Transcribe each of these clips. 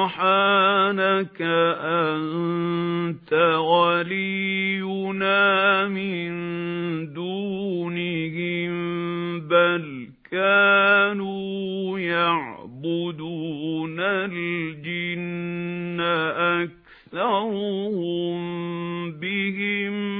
سُبْحَانَكَ أَنْتَ وَلِيُّنَا مِنْ دُونِهِمْ بَلْ كَانُوا يَعْبُدُونَ الْجِنَّ أَكْثَرُهُمْ بِهِمْ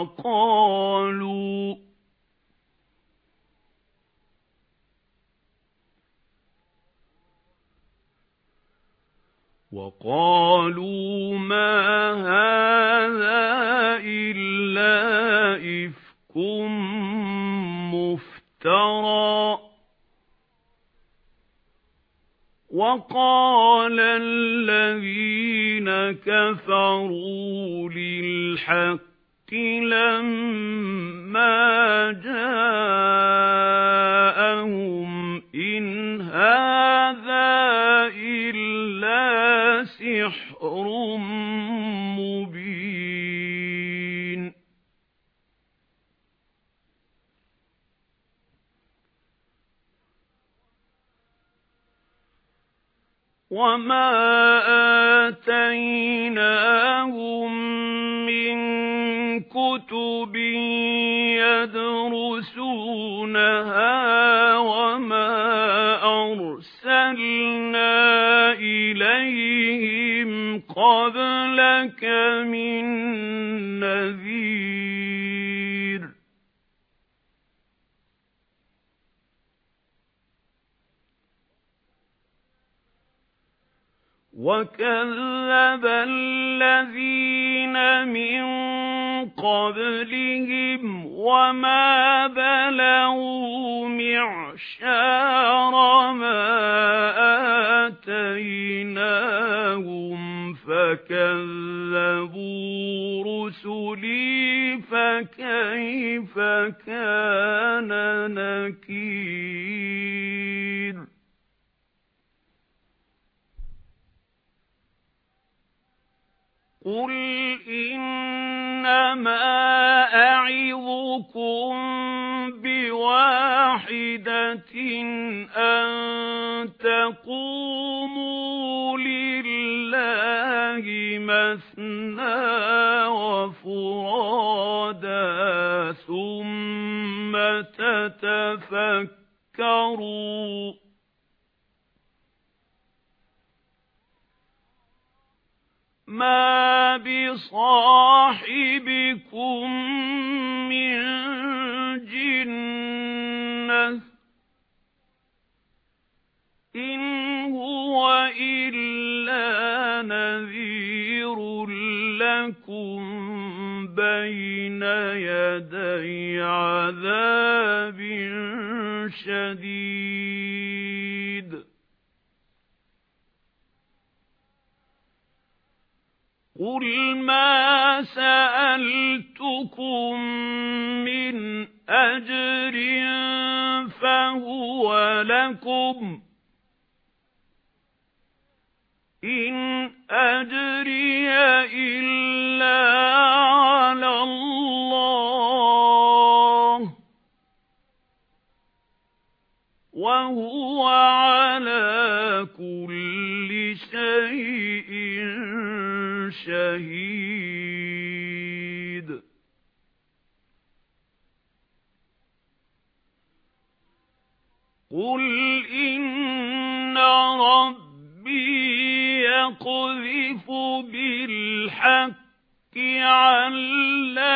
وَقَالُوا وَقَالُوا مَا هَذَا إِلَّا إِفْكٌ مُفْتَرًى وَقَالَ الَّذِينَ كَفَرُوا لِلْحَقِّ لَمَّا جَاءَهُمْ إِنْ هَذَا إِلَّا سِحْرٌ مُبِينٌ. وَمَا آتَيْنَاهُمْ مِنْ كُتُبٍ يَدْرُسُونَهَا وَمَا أَرْسَلْنَا إِلَيْهِمْ قَبْلَكَ مِنْ نَذِيرٍ. وَكَذَّبَ الَّذِينَ مِن قَبْلِهِمْ وَمَا بَلَغُوا مِعْشَارَ مَا آتَيْنَاهُمْ فَكَذَّبُوا رُسُلِي فَكَيْفَ كَانَ نَكِيرِ؟ قُلْ إِنَّمَا أَعِظُكُم بِوَاحِدَةٍ أَن تَقُومُوا لِلَّهِ مَثْنَى وَفُرَادَىٰ ثُمَّ تَتَفَكَّرُوا مَا بِكُم مِّن جِنَّةٍ إِنْ هُوَ إِلَّا نَذِيرٌ لَّكُمْ بَيْنَ يَدَيْ عَذَابٍ شَدِيدٍ. قُلْ مَا سَأَلْتُكُم مِّنْ أَجْرٍ فَهُوَ لَكُمْ إِنْ أَجْرِيَ إِلَّا عَلَى اللَّهِ وَهُوَ عَلَى شَهِيدٌ. قُلْ إِنَّ رَبِّي يَقْذِفُ بِالْحَقِّ عَلَّامَ